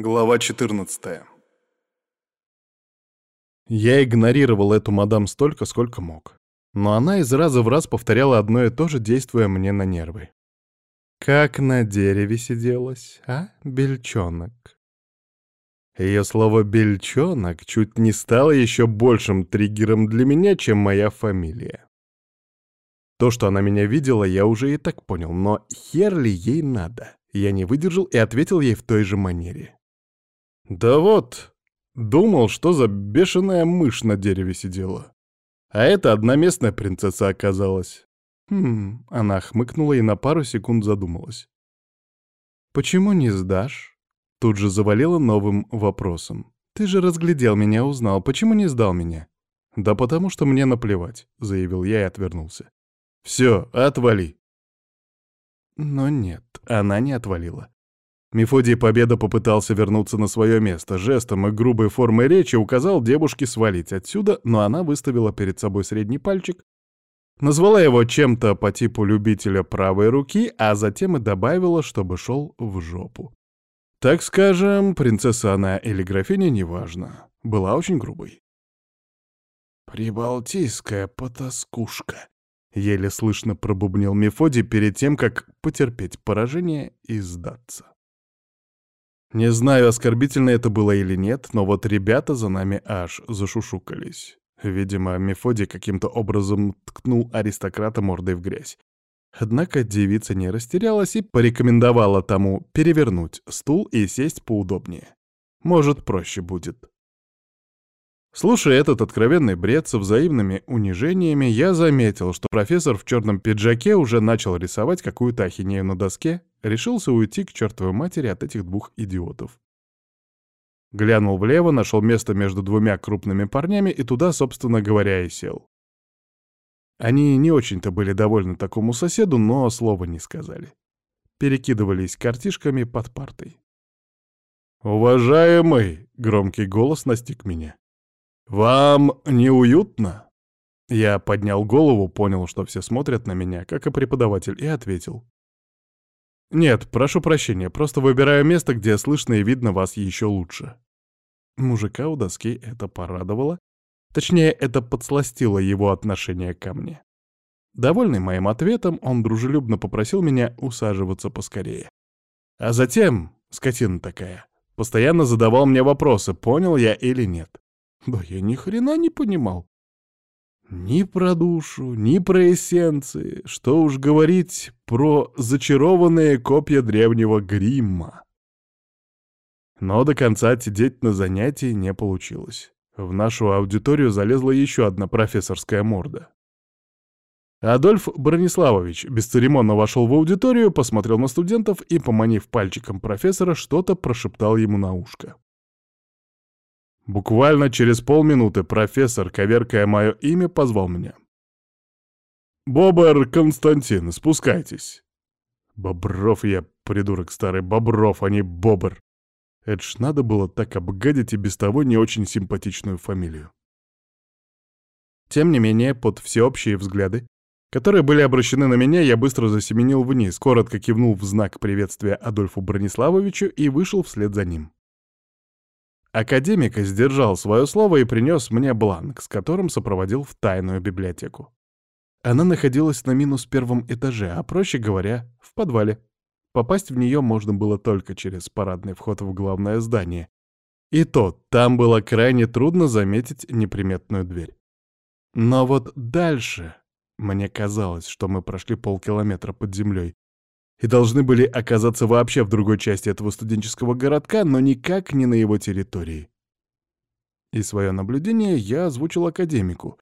Глава 14 Я игнорировал эту мадам столько, сколько мог. Но она из раза в раз повторяла одно и то же, действуя мне на нервы. «Как на дереве сиделась, а, бельчонок?» Ее слово «бельчонок» чуть не стало еще большим триггером для меня, чем моя фамилия. То, что она меня видела, я уже и так понял, но хер ли ей надо? Я не выдержал и ответил ей в той же манере. Да вот, думал, что за бешеная мышь на дереве сидела. А это одна местная принцесса оказалась. Хм, она хмыкнула и на пару секунд задумалась. «Почему не сдашь?» Тут же завалила новым вопросом. «Ты же разглядел меня, узнал. Почему не сдал меня?» «Да потому что мне наплевать», — заявил я и отвернулся. «Все, отвали». Но нет, она не отвалила. Мефодий Победа попытался вернуться на свое место, жестом и грубой формой речи указал девушке свалить отсюда, но она выставила перед собой средний пальчик, назвала его чем-то по типу любителя правой руки, а затем и добавила, чтобы шел в жопу. Так скажем, принцесса она или графиня, неважно, была очень грубой. «Прибалтийская потаскушка», — еле слышно пробубнил Мефодий перед тем, как потерпеть поражение и сдаться. Не знаю, оскорбительно это было или нет, но вот ребята за нами аж зашушукались. Видимо, Мефодий каким-то образом ткнул аристократа мордой в грязь. Однако девица не растерялась и порекомендовала тому перевернуть стул и сесть поудобнее. Может, проще будет. Слушая этот откровенный бред со взаимными унижениями, я заметил, что профессор в черном пиджаке уже начал рисовать какую-то ахинею на доске, решился уйти к чертовой матери от этих двух идиотов. Глянул влево, нашел место между двумя крупными парнями и туда, собственно говоря, и сел. Они не очень-то были довольны такому соседу, но слова не сказали. Перекидывались картишками под партой. «Уважаемый!» — громкий голос настиг меня. «Вам неуютно?» Я поднял голову, понял, что все смотрят на меня, как и преподаватель, и ответил. «Нет, прошу прощения, просто выбираю место, где слышно и видно вас еще лучше». Мужика у доски это порадовало. Точнее, это подсластило его отношение ко мне. Довольный моим ответом, он дружелюбно попросил меня усаживаться поскорее. А затем, скотина такая, постоянно задавал мне вопросы, понял я или нет. Да я ни хрена не понимал. Ни про душу, ни про эссенции, что уж говорить про зачарованные копья древнего гримма. Но до конца отсидеть на занятии не получилось. В нашу аудиторию залезла еще одна профессорская морда. Адольф Брониславович бесцеремонно вошел в аудиторию, посмотрел на студентов и, поманив пальчиком профессора, что-то прошептал ему на ушко. Буквально через полминуты профессор, коверкая мое имя, позвал меня. «Бобр Константин, спускайтесь». Бобров я, придурок старый, Бобров, а не Бобр. Это ж надо было так обгадить и без того не очень симпатичную фамилию. Тем не менее, под всеобщие взгляды, которые были обращены на меня, я быстро засеменил вниз, коротко кивнул в знак приветствия Адольфу Брониславовичу и вышел вслед за ним. Академик сдержал свое слово и принес мне бланк, с которым сопроводил в тайную библиотеку. Она находилась на минус первом этаже, а, проще говоря, в подвале. Попасть в нее можно было только через парадный вход в главное здание. И то, там было крайне трудно заметить неприметную дверь. Но вот дальше мне казалось, что мы прошли полкилометра под землей, и должны были оказаться вообще в другой части этого студенческого городка, но никак не на его территории. И свое наблюдение я озвучил академику.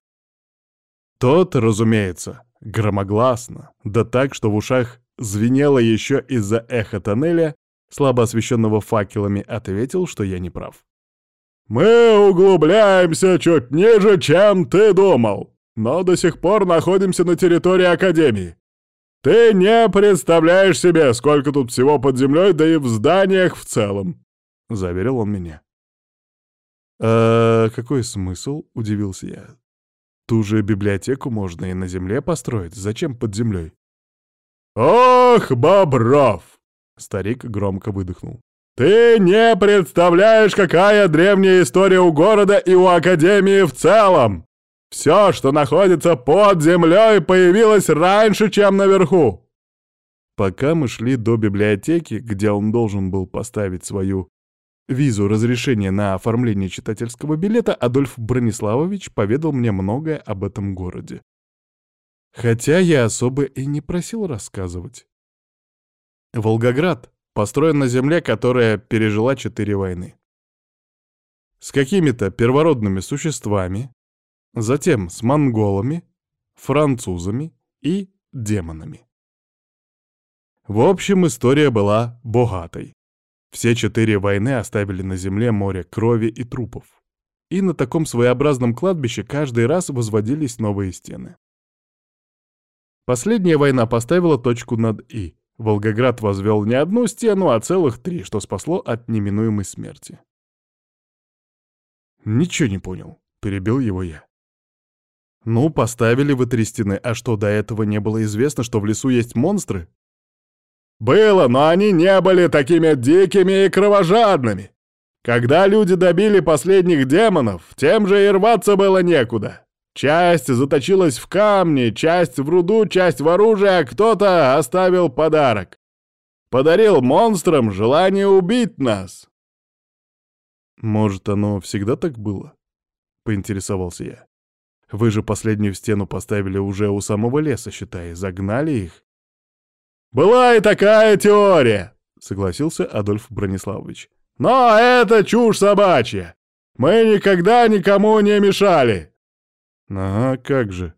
Тот, разумеется, громогласно, да так, что в ушах звенело еще из-за эха тоннеля, слабо освещенного факелами, ответил, что я не прав. «Мы углубляемся чуть ниже, чем ты думал, но до сих пор находимся на территории Академии. Ты не представляешь себе, сколько тут всего под землей, да и в зданиях в целом», — заверил он меня. «А какой смысл?» — удивился я. «Ту же библиотеку можно и на земле построить. Зачем под землей?» «Ох, Бобров!» — старик громко выдохнул. Ты не представляешь, какая древняя история у города и у Академии в целом! Все, что находится под землей, появилось раньше, чем наверху!» Пока мы шли до библиотеки, где он должен был поставить свою визу разрешения на оформление читательского билета, Адольф Брониславович поведал мне многое об этом городе. Хотя я особо и не просил рассказывать. Волгоград построен на земле, которая пережила четыре войны. С какими-то первородными существами, затем с монголами, французами и демонами. В общем, история была богатой. Все четыре войны оставили на земле море крови и трупов. И на таком своеобразном кладбище каждый раз возводились новые стены. Последняя война поставила точку над «и». Волгоград возвел не одну стену, а целых три, что спасло от неминуемой смерти. «Ничего не понял», — перебил его я. «Ну, поставили вы три а что, до этого не было известно, что в лесу есть монстры?» «Было, но они не были такими дикими и кровожадными. Когда люди добили последних демонов, тем же и рваться было некуда. Часть заточилась в камни, часть в руду, часть в оружие, а кто-то оставил подарок. Подарил монстрам желание убить нас». «Может, оно всегда так было?» — поинтересовался я. «Вы же последнюю стену поставили уже у самого леса, считай, загнали их. «Была и такая теория», — согласился Адольф Брониславович. «Но это чушь собачья. Мы никогда никому не мешали». «Ага, как же».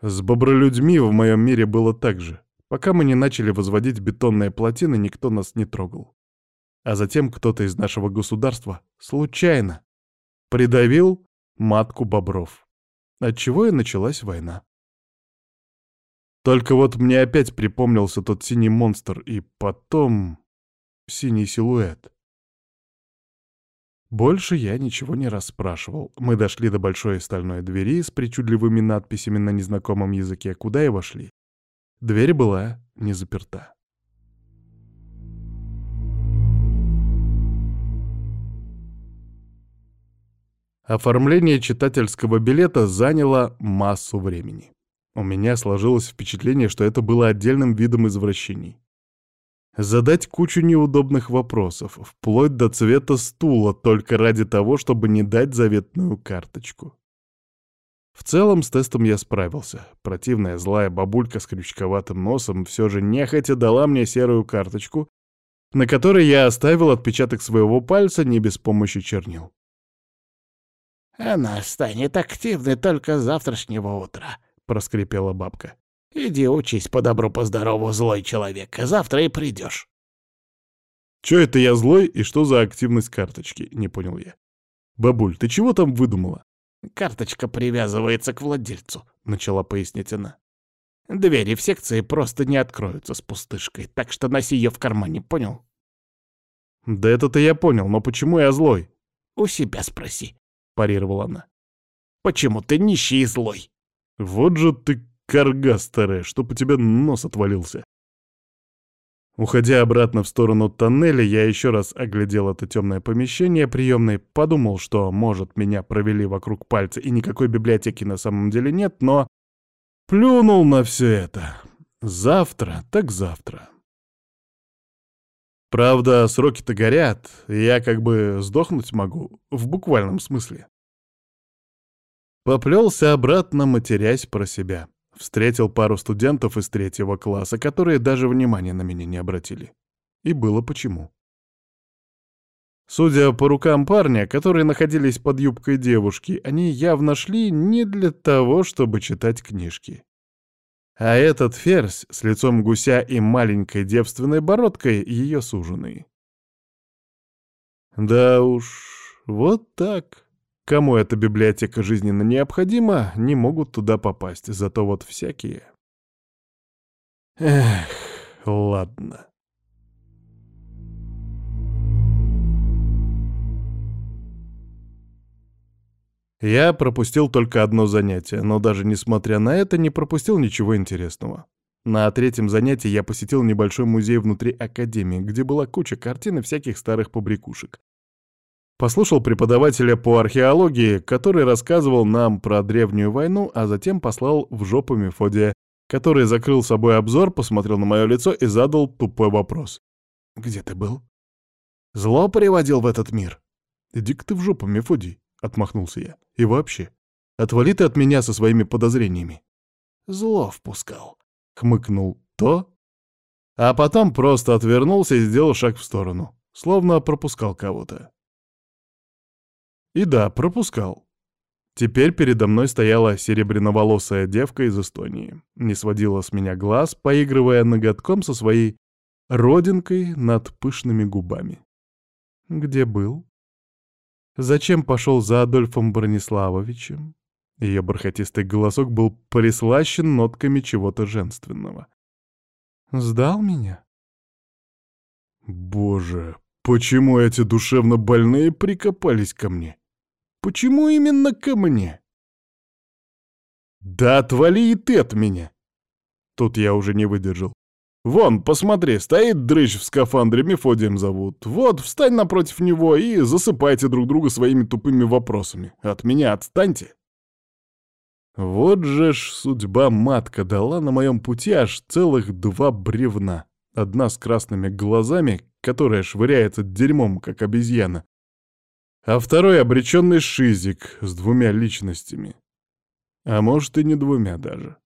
С бобролюдьми в моем мире было так же. Пока мы не начали возводить бетонные плотины, никто нас не трогал. А затем кто-то из нашего государства случайно придавил матку бобров. Отчего и началась война. Только вот мне опять припомнился тот синий монстр и потом синий силуэт. Больше я ничего не расспрашивал. Мы дошли до большой стальной двери с причудливыми надписями на незнакомом языке, куда и вошли. Дверь была не заперта. Оформление читательского билета заняло массу времени. У меня сложилось впечатление, что это было отдельным видом извращений. Задать кучу неудобных вопросов, вплоть до цвета стула, только ради того, чтобы не дать заветную карточку. В целом с тестом я справился. Противная злая бабулька с крючковатым носом все же нехотя дала мне серую карточку, на которой я оставил отпечаток своего пальца не без помощи чернил. «Она станет активной только с завтрашнего утра», проскрипела бабка. «Иди учись по добру, по здорову, злой человек. Завтра и придешь». «Чё это я злой и что за активность карточки?» — не понял я. «Бабуль, ты чего там выдумала?» «Карточка привязывается к владельцу», — начала пояснить она. «Двери в секции просто не откроются с пустышкой, так что носи ее в кармане, понял?» «Да это-то я понял, но почему я злой?» «У себя спроси», — парировала она. «Почему ты нищий и злой?» Вот же ты корга старая, чтоб у тебя нос отвалился. Уходя обратно в сторону тоннеля, я еще раз оглядел это темное помещение приемной, подумал, что, может, меня провели вокруг пальца и никакой библиотеки на самом деле нет, но плюнул на все это. Завтра, так завтра. Правда, сроки-то горят, я как бы сдохнуть могу, в буквальном смысле. Поплелся обратно, матерясь про себя. Встретил пару студентов из третьего класса, которые даже внимания на меня не обратили. И было почему. Судя по рукам парня, которые находились под юбкой девушки, они явно шли не для того, чтобы читать книжки. А этот ферзь с лицом гуся и маленькой девственной бородкой — ее суженый. Да уж, вот так. Кому эта библиотека жизненно необходима, не могут туда попасть, зато вот всякие... Эх, ладно. Я пропустил только одно занятие, но даже несмотря на это не пропустил ничего интересного. На третьем занятии я посетил небольшой музей внутри академии, где была куча картин и всяких старых побрякушек. Послушал преподавателя по археологии, который рассказывал нам про древнюю войну, а затем послал в жопу Мефодия, который закрыл собой обзор, посмотрел на мое лицо и задал тупой вопрос. «Где ты был?» «Зло приводил в этот мир?» «Иди-ка ты в жопу, Мефодий», — отмахнулся я. «И вообще, отвали ты от меня со своими подозрениями». «Зло впускал», — хмыкнул то, а потом просто отвернулся и сделал шаг в сторону, словно пропускал кого-то. И да, пропускал. Теперь передо мной стояла серебряноволосая девка из Эстонии. Не сводила с меня глаз, поигрывая ноготком со своей родинкой над пышными губами. Где был? Зачем пошел за Адольфом Брониславовичем? Ее бархатистый голосок был прислащен нотками чего-то женственного. Сдал меня? Боже, Почему эти душевно больные прикопались ко мне? Почему именно ко мне? Да отвали и ты от меня! Тут я уже не выдержал. Вон, посмотри, стоит дрыщ в скафандре, Мефодием зовут. Вот, встань напротив него и засыпайте друг друга своими тупыми вопросами. От меня отстаньте. Вот же ж судьба матка дала на моем пути аж целых два бревна. Одна с красными глазами, которая швыряется дерьмом, как обезьяна, а второй — обреченный шизик с двумя личностями. А может, и не двумя даже.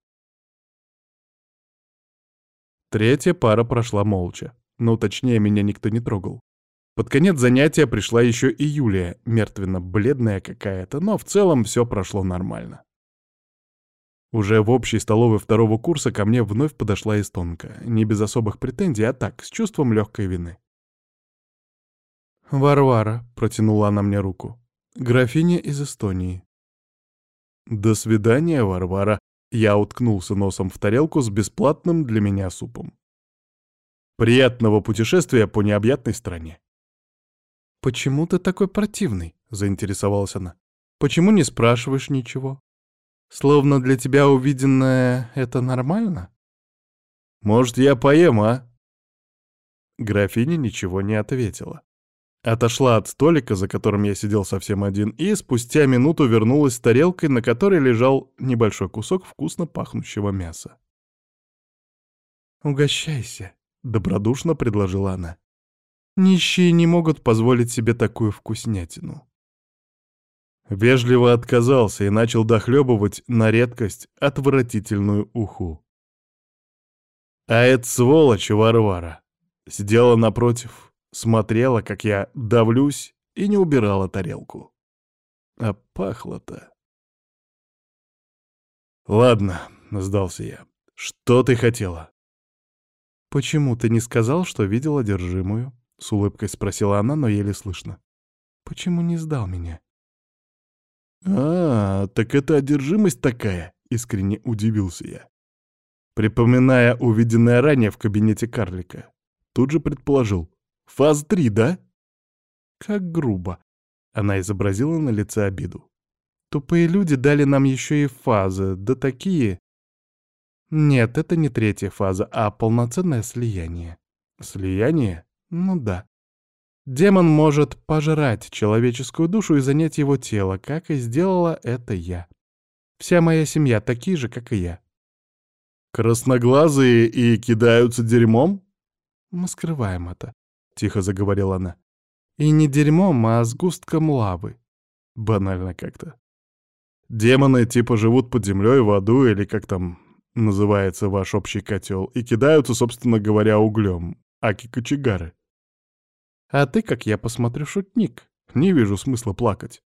Третья пара прошла молча, но точнее меня никто не трогал. Под конец занятия пришла еще и Юлия, мертвенно-бледная какая-то, но в целом все прошло нормально. Уже в общей столовой второго курса ко мне вновь подошла эстонка, не без особых претензий, а так, с чувством легкой вины. «Варвара», — протянула она мне руку, — «графиня из Эстонии». «До свидания, Варвара», — я уткнулся носом в тарелку с бесплатным для меня супом. «Приятного путешествия по необъятной стране». «Почему ты такой противный?» — заинтересовалась она. «Почему не спрашиваешь ничего?» Словно для тебя увиденное — это нормально? Может, я поем, а? Графиня ничего не ответила. Отошла от столика, за которым я сидел совсем один, и спустя минуту вернулась с тарелкой, на которой лежал небольшой кусок вкусно пахнущего мяса. «Угощайся», — добродушно предложила она. «Нищие не могут позволить себе такую вкуснятину». Вежливо отказался и начал дохлебывать на редкость отвратительную уху. А эта сволочь Варвара сидела напротив, смотрела, как я давлюсь, и не убирала тарелку. А пахло-то... «Ладно», — сдался я. «Что ты хотела?» «Почему ты не сказал, что видел одержимую?» — с улыбкой спросила она, но еле слышно. «Почему не сдал меня?» «А, так это одержимость такая?» — искренне удивился я. Припоминая увиденное ранее в кабинете карлика, тут же предположил. «Фаз 3, да?» «Как грубо!» — она изобразила на лице обиду. «Тупые люди дали нам еще и фазы, да такие...» «Нет, это не третья фаза, а полноценное слияние». «Слияние? Ну да. Демон может пожрать человеческую душу и занять его тело, как и сделала это я. Вся моя семья такие же, как и я. «Красноглазые и кидаются дерьмом?» «Мы скрываем это», — тихо заговорила она. «И не дерьмом, а сгустком лавы». Банально как-то. Демоны типа живут под землей, в аду или как там называется ваш общий котел, и кидаются, собственно говоря, углем, аки-кочегары. А ты, как я посмотрю, шутник. Не вижу смысла плакать.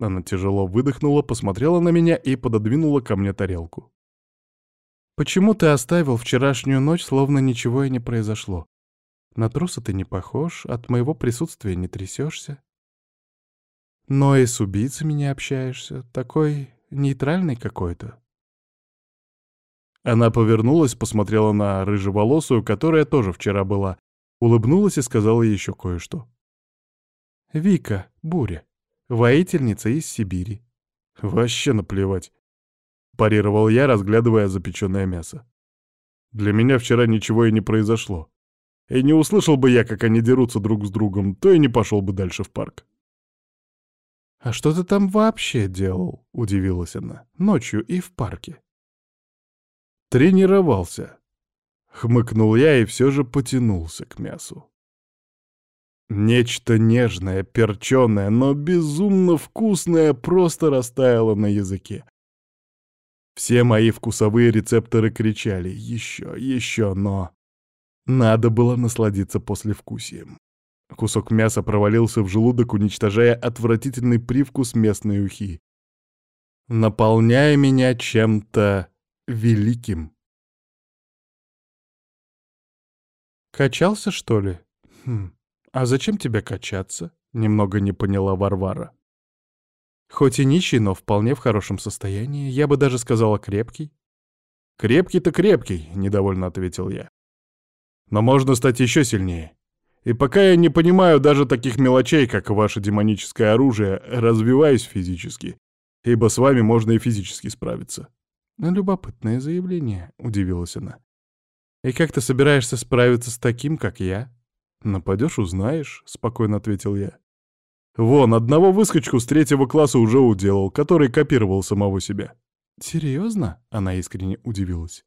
Она тяжело выдохнула, посмотрела на меня и пододвинула ко мне тарелку. «Почему ты оставил вчерашнюю ночь, словно ничего и не произошло? На труса ты не похож, от моего присутствия не трясешься. Но и с убийцами не общаешься, такой нейтральный какой-то». Она повернулась, посмотрела на рыжеволосую, которая тоже вчера была, улыбнулась и сказала еще кое-что. «Вика, Буря, воительница из Сибири». «Вообще наплевать», — парировал я, разглядывая запеченное мясо. Для меня вчера ничего и не произошло. И не услышал бы я, как они дерутся друг с другом, то и не пошел бы дальше в парк. «А что ты там вообще делал?» — удивилась она. «Ночью и в парке». «Тренировался», — хмыкнул я и все же потянулся к мясу. Нечто нежное, перченое, но безумно вкусное просто растаяло на языке. Все мои вкусовые рецепторы кричали «Еще, еще», но... Надо было насладиться послевкусием. Кусок мяса провалился в желудок, уничтожая отвратительный привкус местной ухи, наполняя меня чем-то великим. «Качался, что ли? Хм. А зачем тебе качаться?» — немного не поняла Варвара. «Хоть и нищий, но вполне в хорошем состоянии, я бы даже сказала крепкий». «Крепкий-то крепкий», — недовольно ответил я. «Но можно стать еще сильнее. И пока я не понимаю даже таких мелочей, как ваше демоническое оружие, развиваюсь физически, ибо с вами можно и физически справиться». «Любопытное заявление», — удивилась она. «И как ты собираешься справиться с таким, как я?» «Нападешь — узнаешь», — спокойно ответил я. «Вон, одного выскочку с третьего класса уже уделал, который копировал самого себя». «Серьезно?» — она искренне удивилась.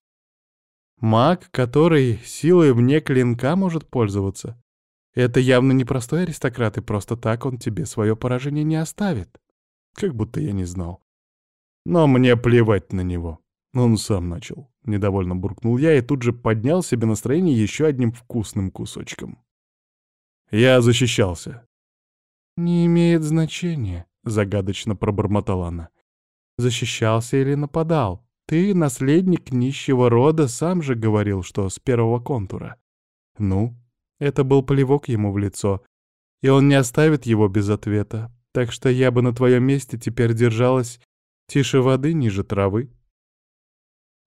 «Маг, который силой вне клинка может пользоваться. Это явно не простой аристократ, и просто так он тебе свое поражение не оставит. Как будто я не знал. Но мне плевать на него. Он сам начал. Недовольно буркнул я и тут же поднял себе настроение еще одним вкусным кусочком. Я защищался. «Не имеет значения», — загадочно пробормотала она. «Защищался или нападал? Ты, наследник нищего рода, сам же говорил, что с первого контура. Ну, это был плевок ему в лицо, и он не оставит его без ответа, так что я бы на твоем месте теперь держалась тише воды, ниже травы».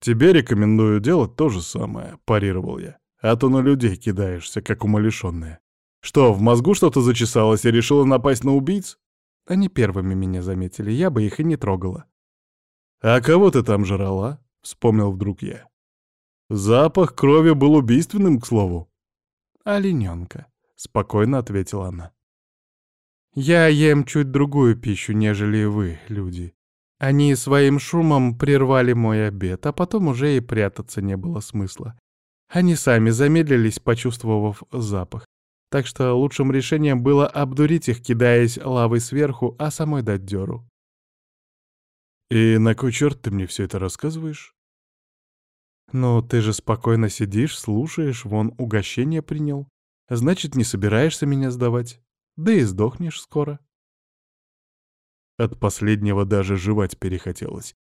«Тебе рекомендую делать то же самое», — парировал я. «А то на людей кидаешься, как умалишенная. Что, в мозгу что-то зачесалось и решила напасть на убийц? Они первыми меня заметили, я бы их и не трогала. «А кого ты там жрала?» — вспомнил вдруг я. «Запах крови был убийственным, к слову». «Олененка», — спокойно ответила она. «Я ем чуть другую пищу, нежели вы, люди. Они своим шумом прервали мой обед, а потом уже и прятаться не было смысла. Они сами замедлились, почувствовав запах. Так что лучшим решением было обдурить их, кидаясь лавой сверху, а самой дать дёру. «И на кой черт ты мне все это рассказываешь?» «Ну, ты же спокойно сидишь, слушаешь, вон угощение принял. Значит, не собираешься меня сдавать. Да и сдохнешь скоро». От последнего даже жевать перехотелось.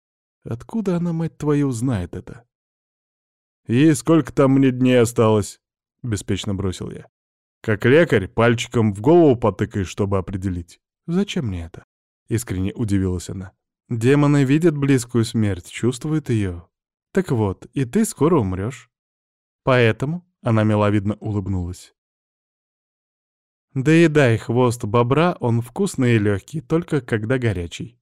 Откуда она, мать твою, знает это? «И сколько там мне дней осталось?» — беспечно бросил я. Как лекарь, пальчиком в голову потыкаешь, чтобы определить. «Зачем мне это?» — искренне удивилась она. «Демоны видят близкую смерть, чувствуют ее. Так вот, и ты скоро умрешь. Поэтому...» — она миловидно улыбнулась. «Доедай хвост бобра, он вкусный и легкий, только когда горячий».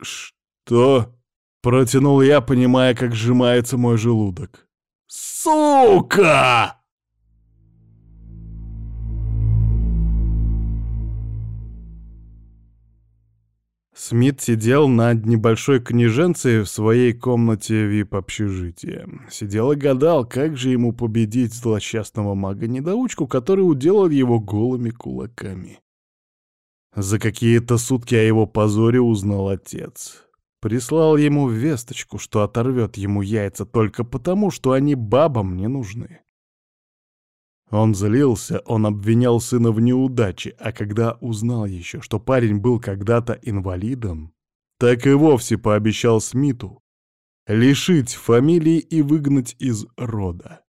«Что?» — протянул я, понимая, как сжимается мой желудок. «Сука!» Смит сидел над небольшой княженцей в своей комнате вип-общежития. Сидел и гадал, как же ему победить злосчастного мага-недоучку, который уделал его голыми кулаками. За какие-то сутки о его позоре узнал отец. Прислал ему весточку, что оторвет ему яйца только потому, что они бабам не нужны. Он злился, он обвинял сына в неудаче, а когда узнал еще, что парень был когда-то инвалидом, так и вовсе пообещал Смиту лишить фамилии и выгнать из рода.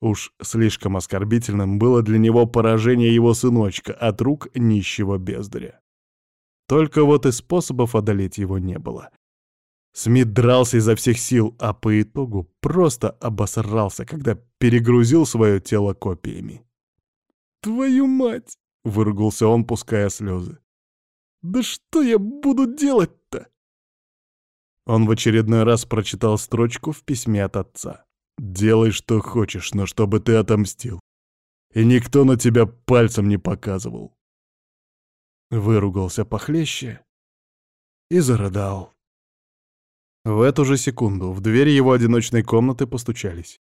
Уж слишком оскорбительным было для него поражение его сыночка от рук нищего бездаря. Только вот и способов одолеть его не было. Смит дрался изо всех сил, а по итогу просто обосрался, когда перегрузил свое тело копиями. «Твою мать!» — выругался он, пуская слезы. «Да что я буду делать-то?» Он в очередной раз прочитал строчку в письме от отца. Делай, что хочешь, но чтобы ты отомстил. И никто на тебя пальцем не показывал. Выругался похлеще и зарыдал. В эту же секунду в дверь его одиночной комнаты постучались.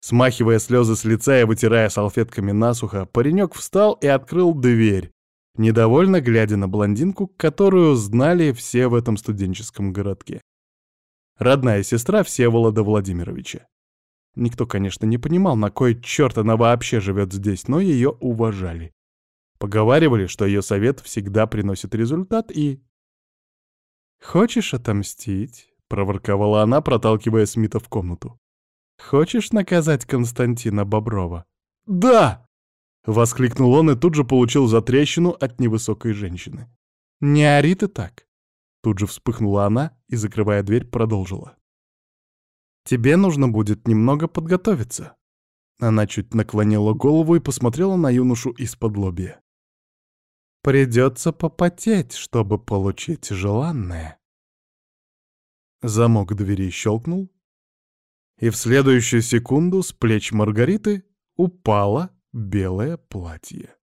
Смахивая слезы с лица и вытирая салфетками насухо, паренек встал и открыл дверь, недовольно глядя на блондинку, которую знали все в этом студенческом городке. Родная сестра Всеволода Владимировича. Никто, конечно, не понимал, на кой черт она вообще живет здесь, но ее уважали. Поговаривали, что ее совет всегда приносит результат и... «Хочешь отомстить?» — проворковала она, проталкивая Смита в комнату. «Хочешь наказать Константина Боброва?» «Да!» — воскликнул он и тут же получил затрещину от невысокой женщины. «Не ори ты так!» Тут же вспыхнула она и, закрывая дверь, продолжила. «Тебе нужно будет немного подготовиться». Она чуть наклонила голову и посмотрела на юношу из-под лобья. «Придется попотеть, чтобы получить желанное». Замок двери щелкнул, и в следующую секунду с плеч Маргариты упало белое платье.